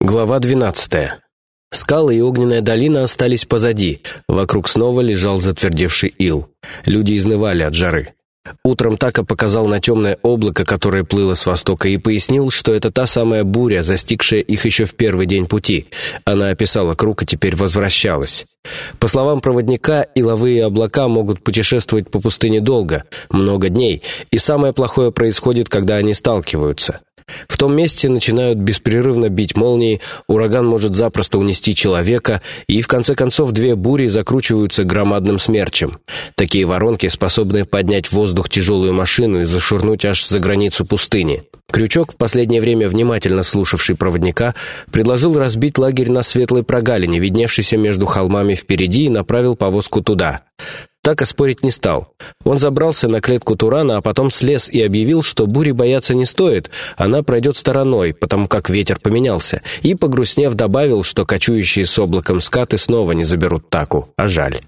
Глава 12. Скалы и огненная долина остались позади. Вокруг снова лежал затвердевший ил. Люди изнывали от жары. Утром Така показал на темное облако, которое плыло с востока, и пояснил, что это та самая буря, застигшая их еще в первый день пути. Она описала круг и теперь возвращалась. По словам проводника, иловые облака могут путешествовать по пустыне долго, много дней, и самое плохое происходит, когда они сталкиваются. В том месте начинают беспрерывно бить молнии, ураган может запросто унести человека, и в конце концов две бури закручиваются громадным смерчем. Такие воронки способны поднять в воздух тяжелую машину и зашвырнуть аж за границу пустыни. Крючок, в последнее время внимательно слушавший проводника, предложил разбить лагерь на светлой прогалине, видневшейся между холмами впереди, и направил повозку туда. Так спорить не стал. Он забрался на клетку Турана, а потом слез и объявил, что бури бояться не стоит, она пройдет стороной, потому как ветер поменялся, и, погрустнев, добавил, что кочующие с облаком скаты снова не заберут Таку, а жаль.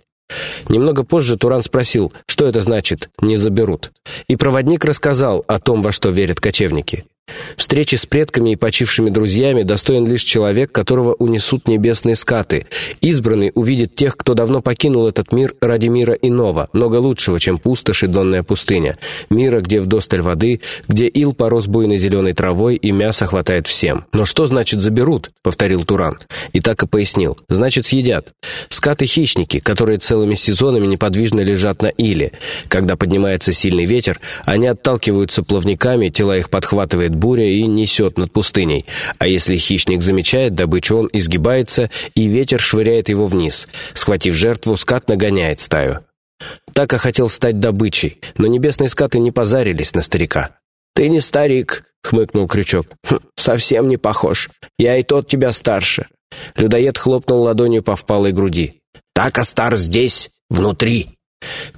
Немного позже Туран спросил, что это значит «не заберут». И проводник рассказал о том, во что верят кочевники. Встречи с предками и почившими друзьями достоин лишь человек, которого унесут небесные скаты. Избранный увидит тех, кто давно покинул этот мир ради мира иного, много лучшего, чем пустошь и донная пустыня. Мира, где вдосталь воды, где ил порос буйной зеленой травой и мясо хватает всем. «Но что значит заберут?» — повторил Туран. И так и пояснил. «Значит, съедят. Скаты-хищники, которые целыми сезонами неподвижно лежат на иле. Когда поднимается сильный ветер, они отталкиваются плавниками, тела их подхватывает буря и несет над пустыней. А если хищник замечает добычу, он изгибается, и ветер швыряет его вниз. Схватив жертву, скат нагоняет стаю. Така хотел стать добычей, но небесные скаты не позарились на старика. «Ты не старик», — хмыкнул Крючок. «Хм, «Совсем не похож. Я и тот тебя старше». Людоед хлопнул ладонью по впалой груди. «Така стар здесь, внутри».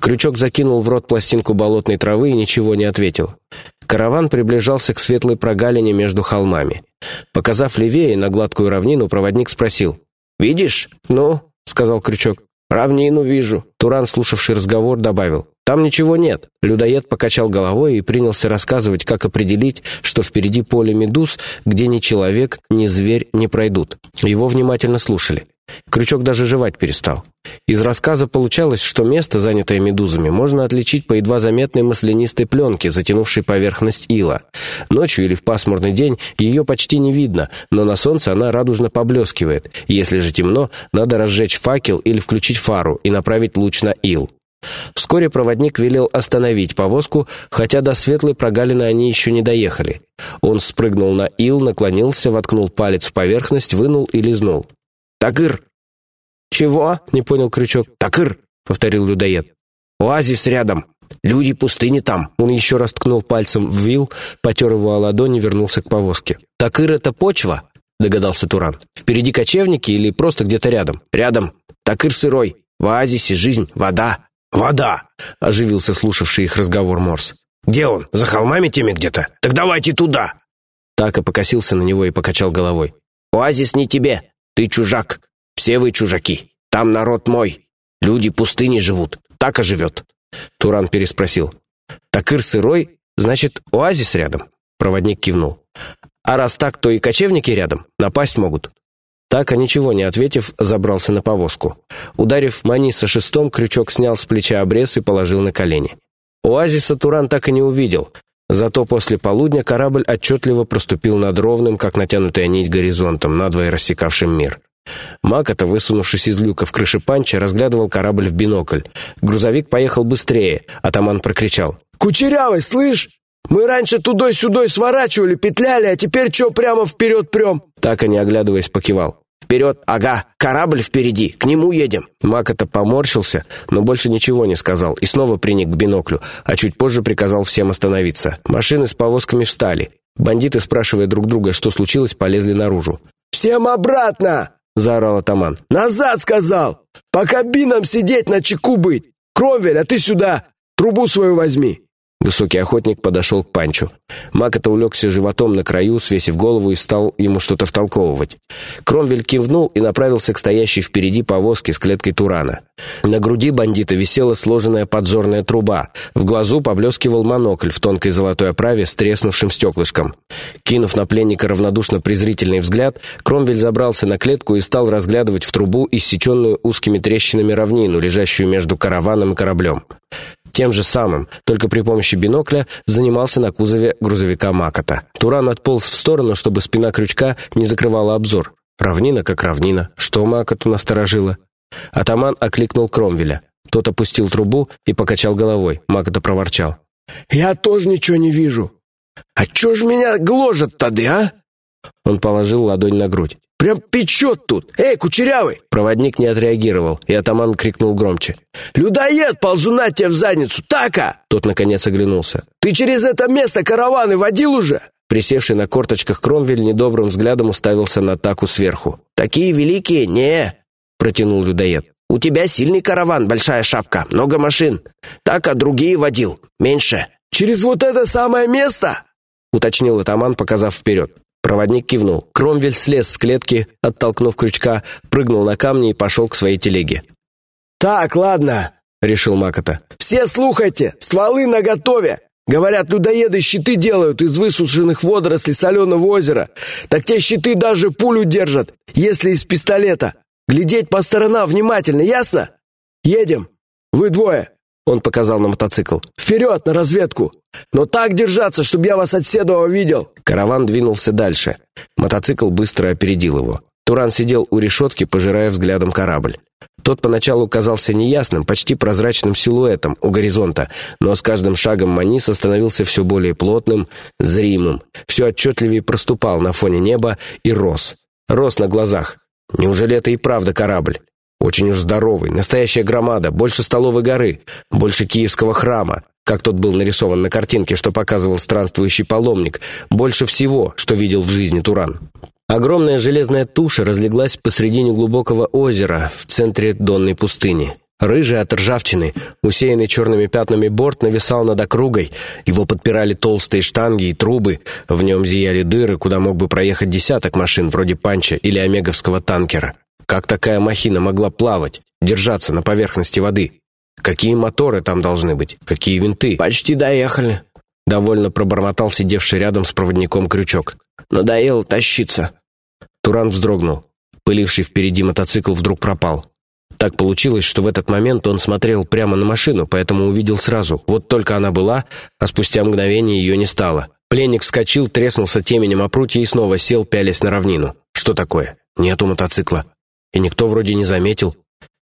Крючок закинул в рот пластинку болотной травы и ничего не ответил. Караван приближался к светлой прогалине между холмами. Показав левее на гладкую равнину, проводник спросил. «Видишь? Ну?» — сказал Крючок. «Равнину вижу». Туран, слушавший разговор, добавил. «Там ничего нет». Людоед покачал головой и принялся рассказывать, как определить, что впереди поле медуз, где ни человек, ни зверь не пройдут. Его внимательно слушали. Крючок даже жевать перестал. Из рассказа получалось, что место, занятое медузами, можно отличить по едва заметной маслянистой пленке, затянувшей поверхность ила. Ночью или в пасмурный день ее почти не видно, но на солнце она радужно поблескивает. Если же темно, надо разжечь факел или включить фару и направить луч на ил. Вскоре проводник велел остановить повозку, хотя до светлой прогалины они еще не доехали. Он спрыгнул на ил, наклонился, воткнул палец в поверхность, вынул и лизнул. «Такыр!» «Чего?» — не понял Крючок. «Такыр!» — повторил людоед. «Оазис рядом. Люди пустыни там». Он еще раз ткнул пальцем в вил, потер его о ладони и вернулся к повозке. «Такыр — это почва?» — догадался Туран. «Впереди кочевники или просто где-то рядом?» «Рядом. Такыр сырой. В оазисе жизнь, вода». «Вода!» — оживился слушавший их разговор Морс. «Где он? За холмами теми где-то? Так давайте туда!» Така покосился на него и покачал головой. «Оазис не тебе. Ты чужак. Все вы чужаки. Там народ мой. Люди пустыни живут. Так и живет». Туран переспросил. «Такыр сырой, значит, оазис рядом?» Проводник кивнул. «А раз так, то и кочевники рядом. Напасть могут». Така, ничего не ответив, забрался на повозку. Ударив Маниса шестом, крючок снял с плеча обрез и положил на колени. Оазиса Туран так и не увидел, Зато после полудня корабль отчетливо проступил над ровным, как натянутая нить горизонтом, надвое рассекавшим мир. Макота, высунувшись из люка в крыше панча, разглядывал корабль в бинокль. Грузовик поехал быстрее, атаман прокричал. «Кучерявый, слышь? Мы раньше тудой-сюдой сворачивали, петляли, а теперь что прямо вперед прем?» Так и не оглядываясь, покивал. «Вперед! Ага! Корабль впереди! К нему едем!» Макота поморщился, но больше ничего не сказал и снова приник к биноклю, а чуть позже приказал всем остановиться. Машины с повозками встали. Бандиты, спрашивая друг друга, что случилось, полезли наружу. «Всем обратно!» — заорал атаман. «Назад, сказал! По кабинам сидеть, на чеку быть! Кромвель, а ты сюда! Трубу свою возьми!» Высокий охотник подошел к Панчу. Макота улегся животом на краю, свесив голову и стал ему что-то втолковывать. Кромвель кивнул и направился к стоящей впереди повозке с клеткой Турана. На груди бандита висела сложенная подзорная труба. В глазу поблескивал монокль в тонкой золотой оправе с треснувшим стеклышком. Кинув на пленника равнодушно презрительный взгляд, Кромвель забрался на клетку и стал разглядывать в трубу иссеченную узкими трещинами равнину, лежащую между караваном и кораблем. Тем же самым, только при помощи бинокля, занимался на кузове грузовика Макота. Туран отполз в сторону, чтобы спина крючка не закрывала обзор. Равнина как равнина. Что Макоту насторожило? Атаман окликнул Кромвеля. Тот опустил трубу и покачал головой. Макота проворчал. «Я тоже ничего не вижу. А чё ж меня гложет тады, а?» Он положил ладонь на грудь. Прям печет тут! Эй, кучерявый!» Проводник не отреагировал, и атаман крикнул громче. «Людоед, ползуна тебе в задницу! Така!» Тот, наконец, оглянулся. «Ты через это место караваны водил уже?» Присевший на корточках Кромвель недобрым взглядом уставился на Таку сверху. «Такие великие? Не!» — протянул людоед. «У тебя сильный караван, большая шапка, много машин. Так, а другие водил. Меньше». «Через вот это самое место?» — уточнил атаман, показав вперед. Проводник кивнул. Кромвель слез с клетки, оттолкнув крючка, прыгнул на камни и пошел к своей телеге. «Так, ладно», — решил Макота. «Все слухайте, стволы наготове. Говорят, людоеды щиты делают из высушенных водорослей соленого озера. Так те щиты даже пулю держат, если из пистолета. Глядеть по сторонам внимательно, ясно? Едем. Вы двое. Он показал на мотоцикл. «Вперед, на разведку! Но так держаться, чтобы я вас от Седова видел!» Караван двинулся дальше. Мотоцикл быстро опередил его. Туран сидел у решетки, пожирая взглядом корабль. Тот поначалу казался неясным, почти прозрачным силуэтом у горизонта, но с каждым шагом Манис становился все более плотным, зримым, все отчетливее проступал на фоне неба и рос. Рос на глазах. Неужели это и правда корабль? Очень уж здоровый, настоящая громада, больше столовой горы, больше киевского храма, как тот был нарисован на картинке, что показывал странствующий паломник, больше всего, что видел в жизни Туран. Огромная железная туша разлеглась посредине глубокого озера в центре донной пустыни. Рыжий от ржавчины, усеянный черными пятнами борт нависал над округой, его подпирали толстые штанги и трубы, в нем зияли дыры, куда мог бы проехать десяток машин вроде Панча или Омеговского танкера. Как такая махина могла плавать, держаться на поверхности воды? Какие моторы там должны быть? Какие винты? «Почти доехали», — довольно пробормотал сидевший рядом с проводником крючок. «Надоело тащиться». Туран вздрогнул. Пыливший впереди мотоцикл вдруг пропал. Так получилось, что в этот момент он смотрел прямо на машину, поэтому увидел сразу. Вот только она была, а спустя мгновение ее не стало. Пленник вскочил, треснулся теменем о прутье и снова сел, пялясь на равнину. Что такое? Нету мотоцикла и никто вроде не заметил.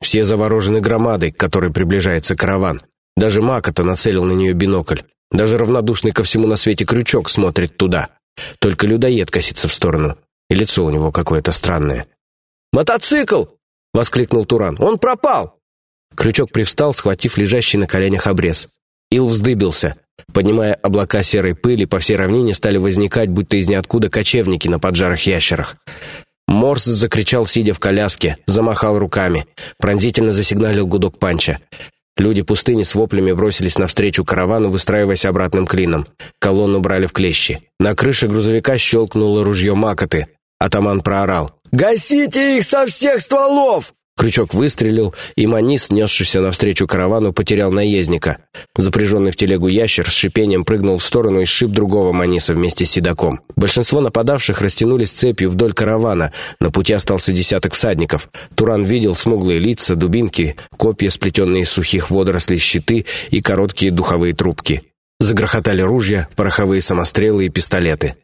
Все заворожены громадой, к которой приближается караван. Даже Макота нацелил на нее бинокль. Даже равнодушный ко всему на свете крючок смотрит туда. Только людоед косится в сторону, и лицо у него какое-то странное. «Мотоцикл!» — воскликнул Туран. «Он пропал!» Крючок привстал, схватив лежащий на коленях обрез. Ил вздыбился. Поднимая облака серой пыли, по всей равнине стали возникать, будто из ниоткуда, кочевники на поджарых ящерах. Морс закричал, сидя в коляске, замахал руками. Пронзительно засигналил гудок панча. Люди пустыни с воплями бросились навстречу каравану, выстраиваясь обратным клином. Колонну брали в клещи. На крыше грузовика щелкнуло ружье Макоты. Атаман проорал. «Гасите их со всех стволов!» Крючок выстрелил, и Манис, несшийся навстречу каравану, потерял наездника. Запряженный в телегу ящер с шипением прыгнул в сторону и сшиб другого Маниса вместе с седаком. Большинство нападавших растянулись цепью вдоль каравана. На пути остался десяток всадников. Туран видел смуглые лица, дубинки, копья, сплетенные из сухих водорослей, щиты и короткие духовые трубки. Загрохотали ружья, пороховые самострелы и пистолеты.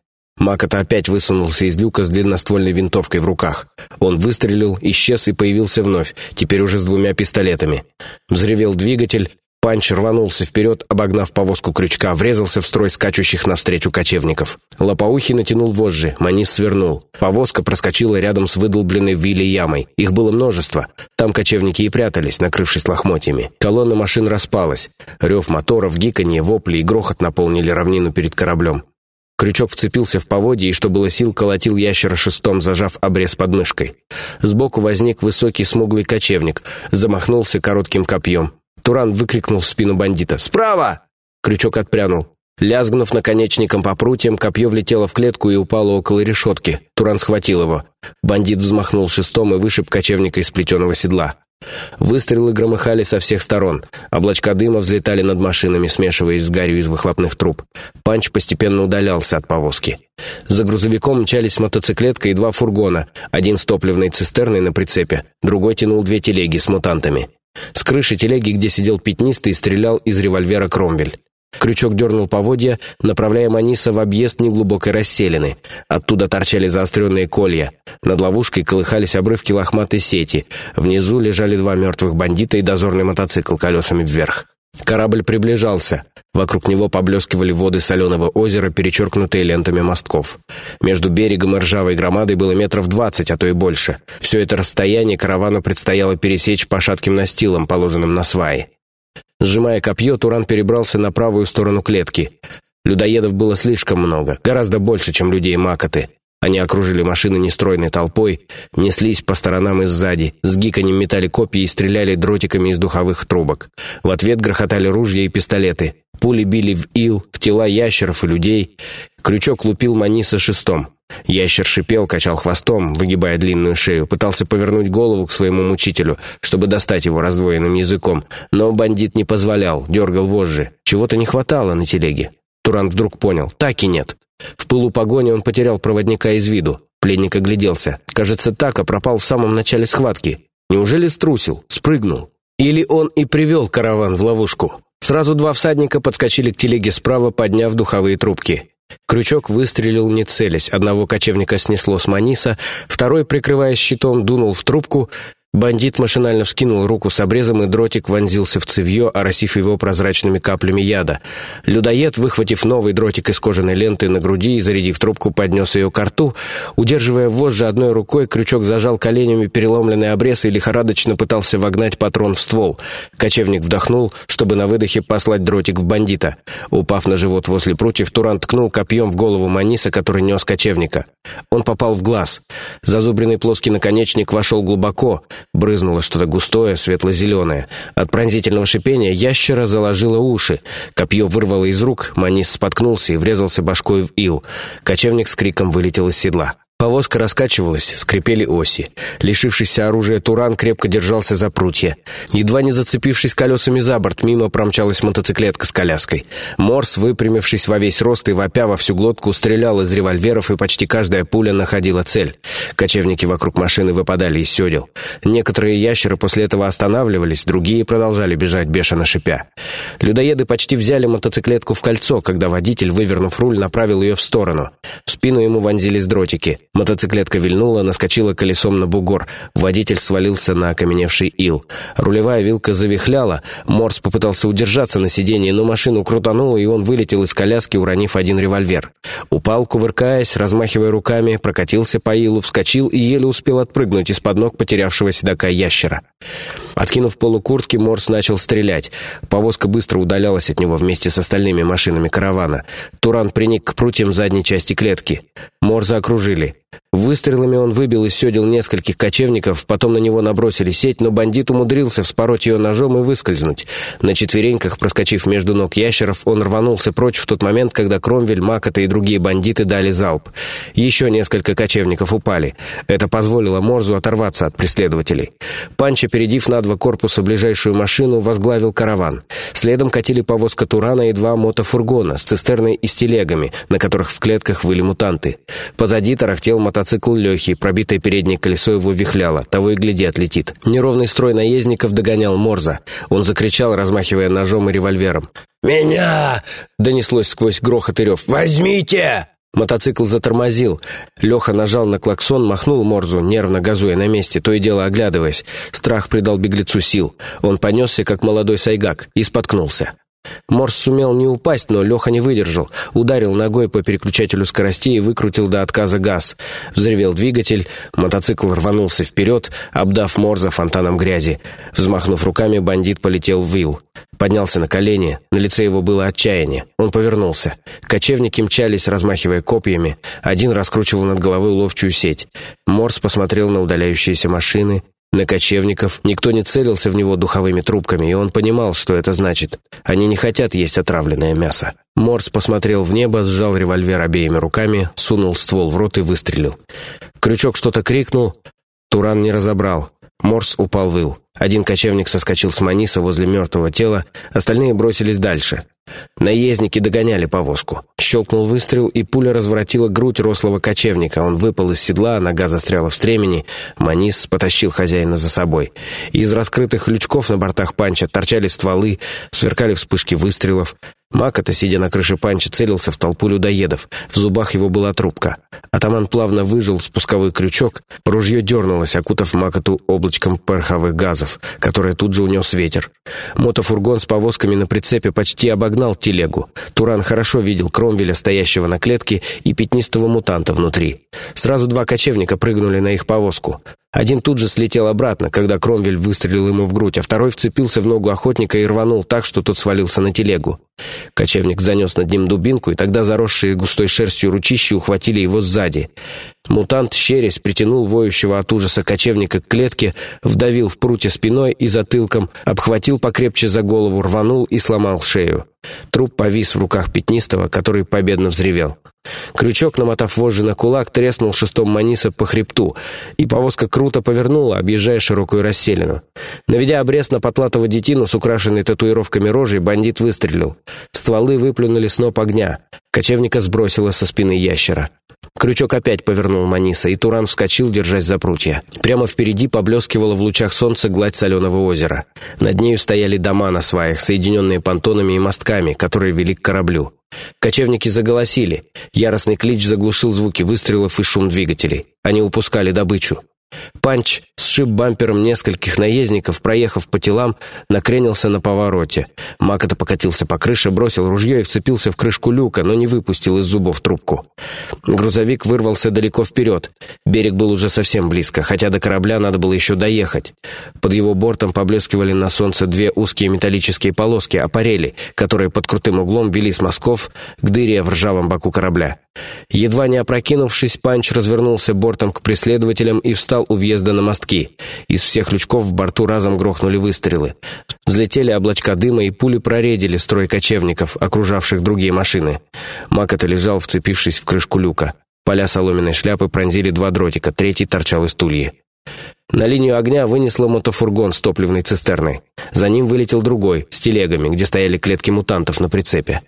Макота опять высунулся из люка с длинноствольной винтовкой в руках. Он выстрелил, исчез и появился вновь, теперь уже с двумя пистолетами. Взревел двигатель, Панч рванулся вперед, обогнав повозку крючка, врезался в строй скачущих навстречу кочевников. Лопоухий натянул вожжи, Манис свернул. Повозка проскочила рядом с выдолбленной вилли ямой. Их было множество. Там кочевники и прятались, накрывшись лохмотьями. Колонна машин распалась. Рев моторов, гиканье, вопли и грохот наполнили равнину перед кораблем. Крючок вцепился в поводье и, что было сил, колотил ящера шестом, зажав обрез под мышкой. Сбоку возник высокий смуглый кочевник, замахнулся коротким копьем. Туран выкрикнул в спину бандита «Справа!» Крючок отпрянул. Лязгнув наконечником по прутьям, копье влетело в клетку и упало около решетки. Туран схватил его. Бандит взмахнул шестом и вышиб кочевника из плетеного седла. Выстрелы громыхали со всех сторон. Облачка дыма взлетали над машинами, смешиваясь с гарью из выхлопных труб. Панч постепенно удалялся от повозки. За грузовиком мчались мотоциклетка и два фургона. Один с топливной цистерной на прицепе, другой тянул две телеги с мутантами. С крыши телеги, где сидел пятнистый, стрелял из револьвера Кромвель. Крючок дернул поводья, направляя Маниса в объезд неглубокой расселины. Оттуда торчали заостренные колья. Над ловушкой колыхались обрывки лохматой сети. Внизу лежали два мертвых бандита и дозорный мотоцикл колесами вверх. Корабль приближался. Вокруг него поблескивали воды соленого озера, перечеркнутые лентами мостков. Между берегом и ржавой громадой было метров двадцать, а то и больше. Все это расстояние каравану предстояло пересечь по шатким настилам, положенным на сваи. Сжимая копье, Туран перебрался на правую сторону клетки. Людоедов было слишком много, гораздо больше, чем людей Макоты. Они окружили машины нестройной толпой, неслись по сторонам и сзади, с гиканьем метали копья и стреляли дротиками из духовых трубок. В ответ грохотали ружья и пистолеты. Пули били в ил, в тела ящеров и людей. Крючок лупил Маниса шестом. Ящер шипел, качал хвостом, выгибая длинную шею, пытался повернуть голову к своему мучителю, чтобы достать его раздвоенным языком, но бандит не позволял, дергал вожжи. Чего-то не хватало на телеге. Туран вдруг понял, так и нет. В пылу погони он потерял проводника из виду. Пленник огляделся. Кажется, Така пропал в самом начале схватки. Неужели струсил, спрыгнул? Или он и привел караван в ловушку? Сразу два всадника подскочили к телеге справа, подняв духовые трубки. Крючок выстрелил не целясь. Одного кочевника снесло с маниса, второй, прикрываясь щитом, дунул в трубку. Бандит машинально вскинул руку с обрезом, и дротик вонзился в цевье, оросив его прозрачными каплями яда. Людоед, выхватив новый дротик из кожаной ленты на груди и зарядив трубку, поднес ее к рту. Удерживая вожжи одной рукой, крючок зажал коленями переломленный обрез и лихорадочно пытался вогнать патрон в ствол. Кочевник вдохнул, чтобы на выдохе послать дротик в бандита. Упав на живот возле прутьев, Туран ткнул копьем в голову Маниса, который нес кочевника. Он попал в глаз. Зазубренный плоский наконечник вошел глубоко — Брызнуло что-то густое, светло-зеленое. От пронзительного шипения ящера заложило уши. Копье вырвало из рук, Манис споткнулся и врезался башкой в ил. Кочевник с криком вылетел из седла. Повозка раскачивалась, скрипели оси. Лишившийся оружия Туран крепко держался за прутья. Едва не зацепившись колесами за борт, мимо промчалась мотоциклетка с коляской. Морс, выпрямившись во весь рост и вопя во всю глотку, стрелял из револьверов, и почти каждая пуля находила цель. Кочевники вокруг машины выпадали из седел. Некоторые ящеры после этого останавливались, другие продолжали бежать, бешено шипя. Людоеды почти взяли мотоциклетку в кольцо, когда водитель, вывернув руль, направил ее в сторону. В спину ему вонзились дротики. Мотоциклетка вильнула, наскочила колесом на бугор. Водитель свалился на окаменевший ил. Рулевая вилка завихляла. Морс попытался удержаться на сиденье, но машину крутануло, и он вылетел из коляски, уронив один револьвер. Упал, кувыркаясь, размахивая руками, прокатился по илу, вскочил и еле успел отпрыгнуть из-под ног потерявшего седока ящера. Откинув полукуртки, Морс начал стрелять. Повозка быстро удалялась от него вместе с остальными машинами каравана. Туран приник к прутьям задней части клетки. Морза окружили. Выстрелами он выбил из седел нескольких кочевников, потом на него набросили сеть, но бандит умудрился вспороть ее ножом и выскользнуть. На четвереньках, проскочив между ног ящеров, он рванулся прочь в тот момент, когда Кромвель, Макота и другие бандиты дали залп. Еще несколько кочевников упали. Это позволило Морзу оторваться от преследователей. Панч, опередив на два корпуса ближайшую машину, возглавил караван. Следом катили повозка Турана и два мотофургона с цистерной и с телегами, на которых в клетках выли мутанты. Позади тарахтел мотоцикл Лехи, пробитое переднее колесо его вихляло, того и гляди отлетит. Неровный строй наездников догонял Морза. Он закричал, размахивая ножом и револьвером. «Меня!» — донеслось сквозь грохот и рев. «Возьмите!» Мотоцикл затормозил. Леха нажал на клаксон, махнул Морзу, нервно газуя на месте, то и дело оглядываясь. Страх придал беглецу сил. Он понесся, как молодой сайгак, и споткнулся. Морс сумел не упасть, но Леха не выдержал. Ударил ногой по переключателю скоростей и выкрутил до отказа газ. Взревел двигатель, мотоцикл рванулся вперед, обдав Морза фонтаном грязи. Взмахнув руками, бандит полетел в вил. Поднялся на колени, на лице его было отчаяние. Он повернулся. Кочевники мчались, размахивая копьями. Один раскручивал над головой ловчую сеть. Морс посмотрел на удаляющиеся машины На кочевников никто не целился в него духовыми трубками, и он понимал, что это значит. Они не хотят есть отравленное мясо. Морс посмотрел в небо, сжал револьвер обеими руками, сунул ствол в рот и выстрелил. Крючок что-то крикнул, Туран не разобрал. Морс упал выл. Один кочевник соскочил с Маниса возле мертвого тела, остальные бросились дальше. Наездники догоняли повозку. Щелкнул выстрел, и пуля разворотила грудь рослого кочевника. Он выпал из седла, нога застряла в стремени. Манис потащил хозяина за собой. Из раскрытых лючков на бортах панча торчали стволы, сверкали вспышки выстрелов. Макота, сидя на крыше панча, целился в толпу людоедов. В зубах его была трубка. Атаман плавно выжил спусковой крючок. Ружье дернулось, окутав Макоту облачком пороховых газов, которое тут же унес ветер. Мотофургон с повозками на прицепе почти обогнал телегу. Туран хорошо видел Кромвеля, стоящего на клетке, и пятнистого мутанта внутри. Сразу два кочевника прыгнули на их повозку. Один тут же слетел обратно, когда Кромвель выстрелил ему в грудь, а второй вцепился в ногу охотника и рванул так, что тот свалился на телегу. Кочевник занес над ним дубинку, и тогда заросшие густой шерстью ручищи ухватили его сзади. Мутант, щерясь, притянул воющего от ужаса кочевника к клетке, вдавил в прутья спиной и затылком, обхватил покрепче за голову, рванул и сломал шею. Труп повис в руках Пятнистого, который победно взревел. Крючок, намотав вожжи на кулак, треснул шестом Маниса по хребту, и повозка круто повернула, объезжая широкую расселину. Наведя обрез на потлатого детину с украшенной татуировками рожей, бандит выстрелил. Стволы выплюнули сноп огня. Кочевника сбросило со спины ящера. Крючок опять повернул Маниса, и Туран вскочил, держась за прутья. Прямо впереди поблескивала в лучах солнца гладь соленого озера. Над нею стояли дома на сваях, соединенные понтонами и мостками, которые вели к кораблю. Кочевники заголосили. Яростный клич заглушил звуки выстрелов и шум двигателей. Они упускали добычу. Панч сшиб бампером нескольких наездников, проехав по телам, накренился на повороте. Макота покатился по крыше, бросил ружье и вцепился в крышку люка, но не выпустил из зубов трубку. Грузовик вырвался далеко вперед. Берег был уже совсем близко, хотя до корабля надо было еще доехать. Под его бортом поблескивали на солнце две узкие металлические полоски, аппарели, которые под крутым углом вели с мазков к дыре в ржавом боку корабля. Едва не опрокинувшись, Панч развернулся бортом к преследователям и встал у въезда на мостки. Из всех лючков в борту разом грохнули выстрелы. Взлетели облачка дыма, и пули проредили строй кочевников, окружавших другие машины. Макота лежал, вцепившись в крышку люка. Поля соломенной шляпы пронзили два дротика, третий торчал из тульи. На линию огня вынесло мотофургон с топливной цистерной. За ним вылетел другой, с телегами, где стояли клетки мутантов на прицепе.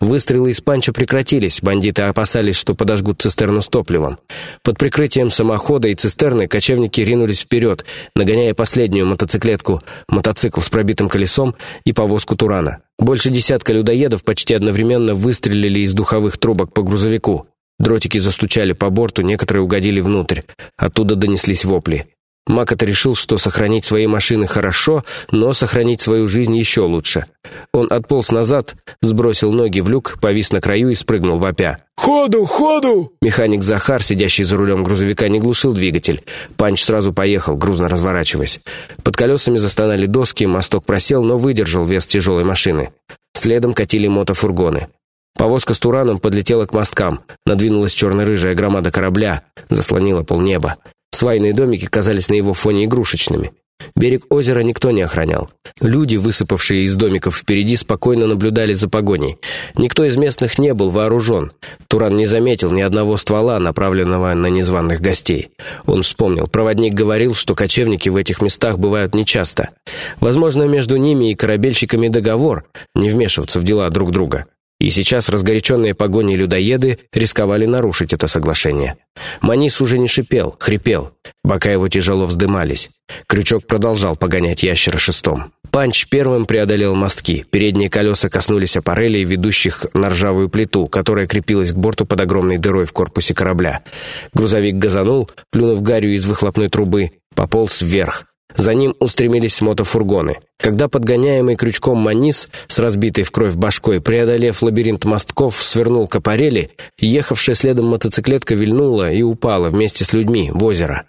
Выстрелы из панча прекратились, бандиты опасались, что подожгут цистерну с топливом. Под прикрытием самохода и цистерны кочевники ринулись вперед, нагоняя последнюю мотоциклетку, мотоцикл с пробитым колесом и повозку Турана. Больше десятка людоедов почти одновременно выстрелили из духовых трубок по грузовику. Дротики застучали по борту, некоторые угодили внутрь. Оттуда донеслись вопли. Макота решил, что сохранить свои машины хорошо, но сохранить свою жизнь еще лучше. Он отполз назад, сбросил ноги в люк, повис на краю и спрыгнул вопя. «Ходу, ходу!» Механик Захар, сидящий за рулем грузовика, не глушил двигатель. Панч сразу поехал, грузно разворачиваясь. Под колесами застонали доски, мосток просел, но выдержал вес тяжелой машины. Следом катили мотофургоны. Повозка с Тураном подлетела к мосткам. Надвинулась черно-рыжая громада корабля, заслонила полнеба. Свайные домики казались на его фоне игрушечными. Берег озера никто не охранял. Люди, высыпавшие из домиков впереди, спокойно наблюдали за погоней. Никто из местных не был вооружен. Туран не заметил ни одного ствола, направленного на незваных гостей. Он вспомнил, проводник говорил, что кочевники в этих местах бывают нечасто. Возможно, между ними и корабельщиками договор не вмешиваться в дела друг друга. И сейчас разгоряченные погони людоеды рисковали нарушить это соглашение. Манис уже не шипел, хрипел. Бока его тяжело вздымались. Крючок продолжал погонять ящера шестом. Панч первым преодолел мостки. Передние колеса коснулись аппарелей, ведущих на ржавую плиту, которая крепилась к борту под огромной дырой в корпусе корабля. Грузовик газанул, плюнув гарью из выхлопной трубы, пополз вверх. За ним устремились мотофургоны. Когда подгоняемый крючком Манис с разбитой в кровь башкой, преодолев лабиринт мостков, свернул к аппарели, ехавшая следом мотоциклетка вильнула и упала вместе с людьми в озеро.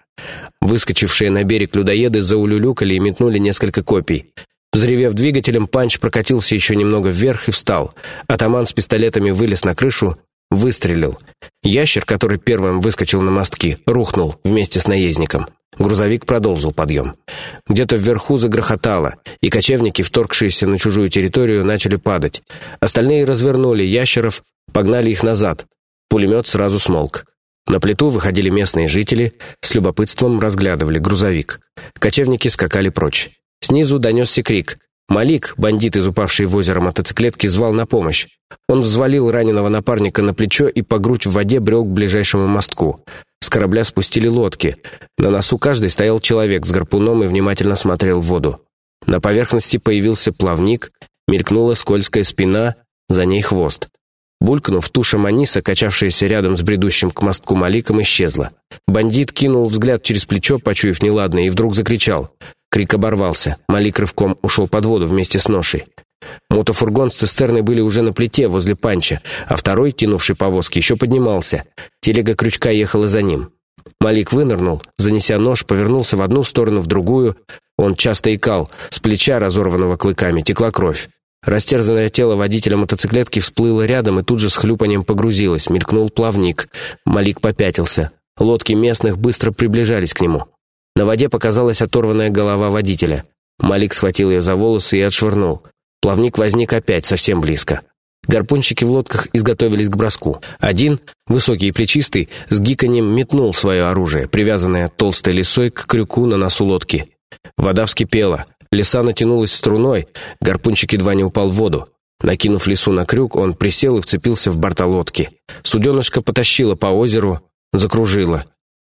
Выскочившие на берег людоеды заулюлюкали и метнули несколько копий. Взревев двигателем, Панч прокатился еще немного вверх и встал. Атаман с пистолетами вылез на крышу, выстрелил. Ящер, который первым выскочил на мостки, рухнул вместе с наездником. Грузовик продолжил подъем. Где-то вверху загрохотало, и кочевники, вторгшиеся на чужую территорию, начали падать. Остальные развернули ящеров, погнали их назад. Пулемет сразу смолк. На плиту выходили местные жители, с любопытством разглядывали грузовик. Кочевники скакали прочь. Снизу донесся крик. Малик, бандит из упавшей в озеро мотоциклетки, звал на помощь. Он взвалил раненого напарника на плечо и по грудь в воде брел к ближайшему мостку. С корабля спустили лодки. На носу каждой стоял человек с гарпуном и внимательно смотрел в воду. На поверхности появился плавник, мелькнула скользкая спина, за ней хвост. Булькнув, туша Маниса, качавшаяся рядом с бредущим к мостку Маликом, исчезла. Бандит кинул взгляд через плечо, почуяв неладное, и вдруг закричал. Крик оборвался. Малик рывком ушел под воду вместе с ношей. Мотофургон с цистерной были уже на плите возле панча, а второй, тянувший повозки, еще поднимался. Телега крючка ехала за ним. Малик вынырнул, занеся нож, повернулся в одну сторону, в другую. Он часто икал. С плеча, разорванного клыками, текла кровь. Растерзанное тело водителя мотоциклетки всплыло рядом и тут же с хлюпанием погрузилось. Мелькнул плавник. Малик попятился. Лодки местных быстро приближались к нему. На воде показалась оторванная голова водителя. Малик схватил ее за волосы и отшвырнул. Плавник возник опять совсем близко. Гарпунщики в лодках изготовились к броску. Один, высокий и плечистый, с гиканьем метнул свое оружие, привязанное толстой лесой к крюку на носу лодки. Вода вскипела. Леса натянулась струной, гарпунчик едва не упал в воду. Накинув лесу на крюк, он присел и вцепился в борта лодки. Суденышко потащило по озеру, закружило.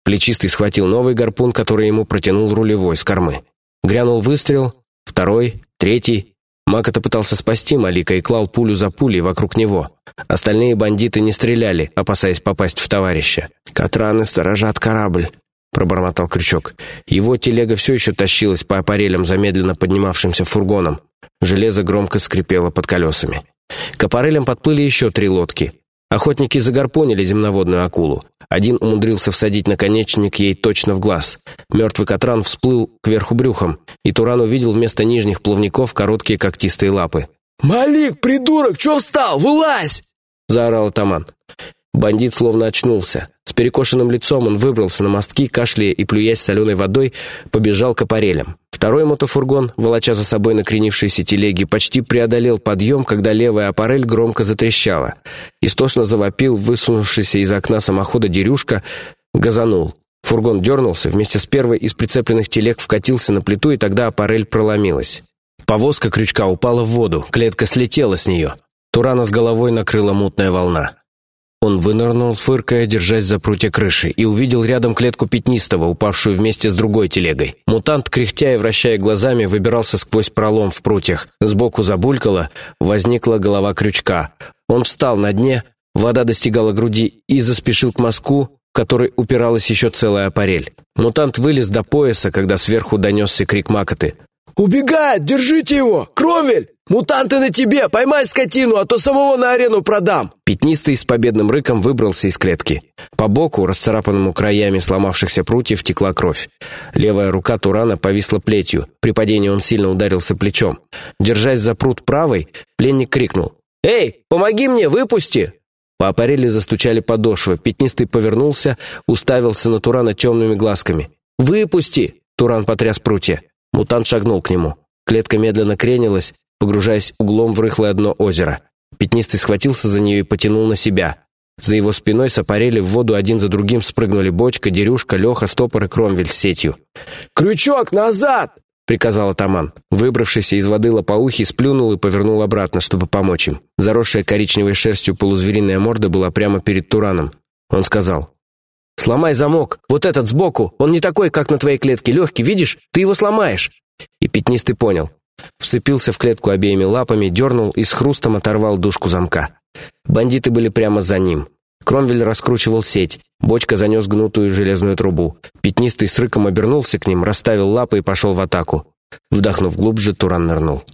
Плечистый схватил новый гарпун, который ему протянул рулевой с кормы. Грянул выстрел, второй, третий. Макота пытался спасти Малика и клал пулю за пулей вокруг него. Остальные бандиты не стреляли, опасаясь попасть в товарища. «Катраны сторожат корабль», — пробормотал Крючок. Его телега все еще тащилась по аппарелям замедленно поднимавшимся фургоном. Железо громко скрипело под колесами. К аппарелям подплыли еще три лодки. Охотники загорпонили земноводную акулу. Один умудрился всадить наконечник ей точно в глаз. Мертвый Катран всплыл кверху брюхом, и Туран увидел вместо нижних плавников короткие когтистые лапы. «Малик, придурок, чё встал? Вылазь!» — заорал атаман. Бандит словно очнулся. С перекошенным лицом он выбрался на мостки, кашляя и плюясь соленой водой, побежал к аппарелям. Второй мотофургон, волоча за собой накренившиеся телеги, почти преодолел подъем, когда левая аппарель громко затрещала. Истошно завопил высунувшийся из окна самохода дерюшка, газанул. Фургон дернулся, вместе с первой из прицепленных телег вкатился на плиту, и тогда аппарель проломилась. Повозка крючка упала в воду, клетка слетела с нее. Турана с головой накрыла мутная волна. Он вынырнул, фыркая, держась за прутья крыши, и увидел рядом клетку пятнистого, упавшую вместе с другой телегой. Мутант, кряхтя и вращая глазами, выбирался сквозь пролом в прутьях. Сбоку забулькало, возникла голова крючка. Он встал на дне, вода достигала груди и заспешил к мазку, в который упиралась еще целая аппарель. Мутант вылез до пояса, когда сверху донесся крик макоты. «Убегает! Держите его! Кромвель! Мутанты на тебе! Поймай скотину, а то самого на арену продам!» Пятнистый с победным рыком выбрался из клетки. По боку, расцарапанному краями сломавшихся прутьев, текла кровь. Левая рука Турана повисла плетью. При падении он сильно ударился плечом. Держась за прут правой, пленник крикнул. «Эй, помоги мне, выпусти!» По аппарели застучали подошвы. Пятнистый повернулся, уставился на Турана темными глазками. «Выпусти!» Туран потряс прутья. Мутант шагнул к нему. Клетка медленно кренилась, погружаясь углом в рыхлое дно озера. Пятнистый схватился за нее и потянул на себя. За его спиной сопарели в воду один за другим спрыгнули бочка, дерюшка, Леха, стопор и кромвель с сетью. «Крючок назад!» — приказал атаман. Выбравшийся из воды лопоухий сплюнул и повернул обратно, чтобы помочь им. Заросшая коричневой шерстью полузвериная морда была прямо перед Тураном. Он сказал, «Сломай замок, вот этот сбоку, он не такой, как на твоей клетке, легкий, видишь? Ты его сломаешь!» И пятнистый понял. Вцепился в клетку обеими лапами, дернул и с хрустом оторвал дужку замка. Бандиты были прямо за ним. Кромвель раскручивал сеть, бочка занес гнутую железную трубу. Пятнистый с рыком обернулся к ним, расставил лапы и пошел в атаку. Вдохнув глубже, Туран нырнул.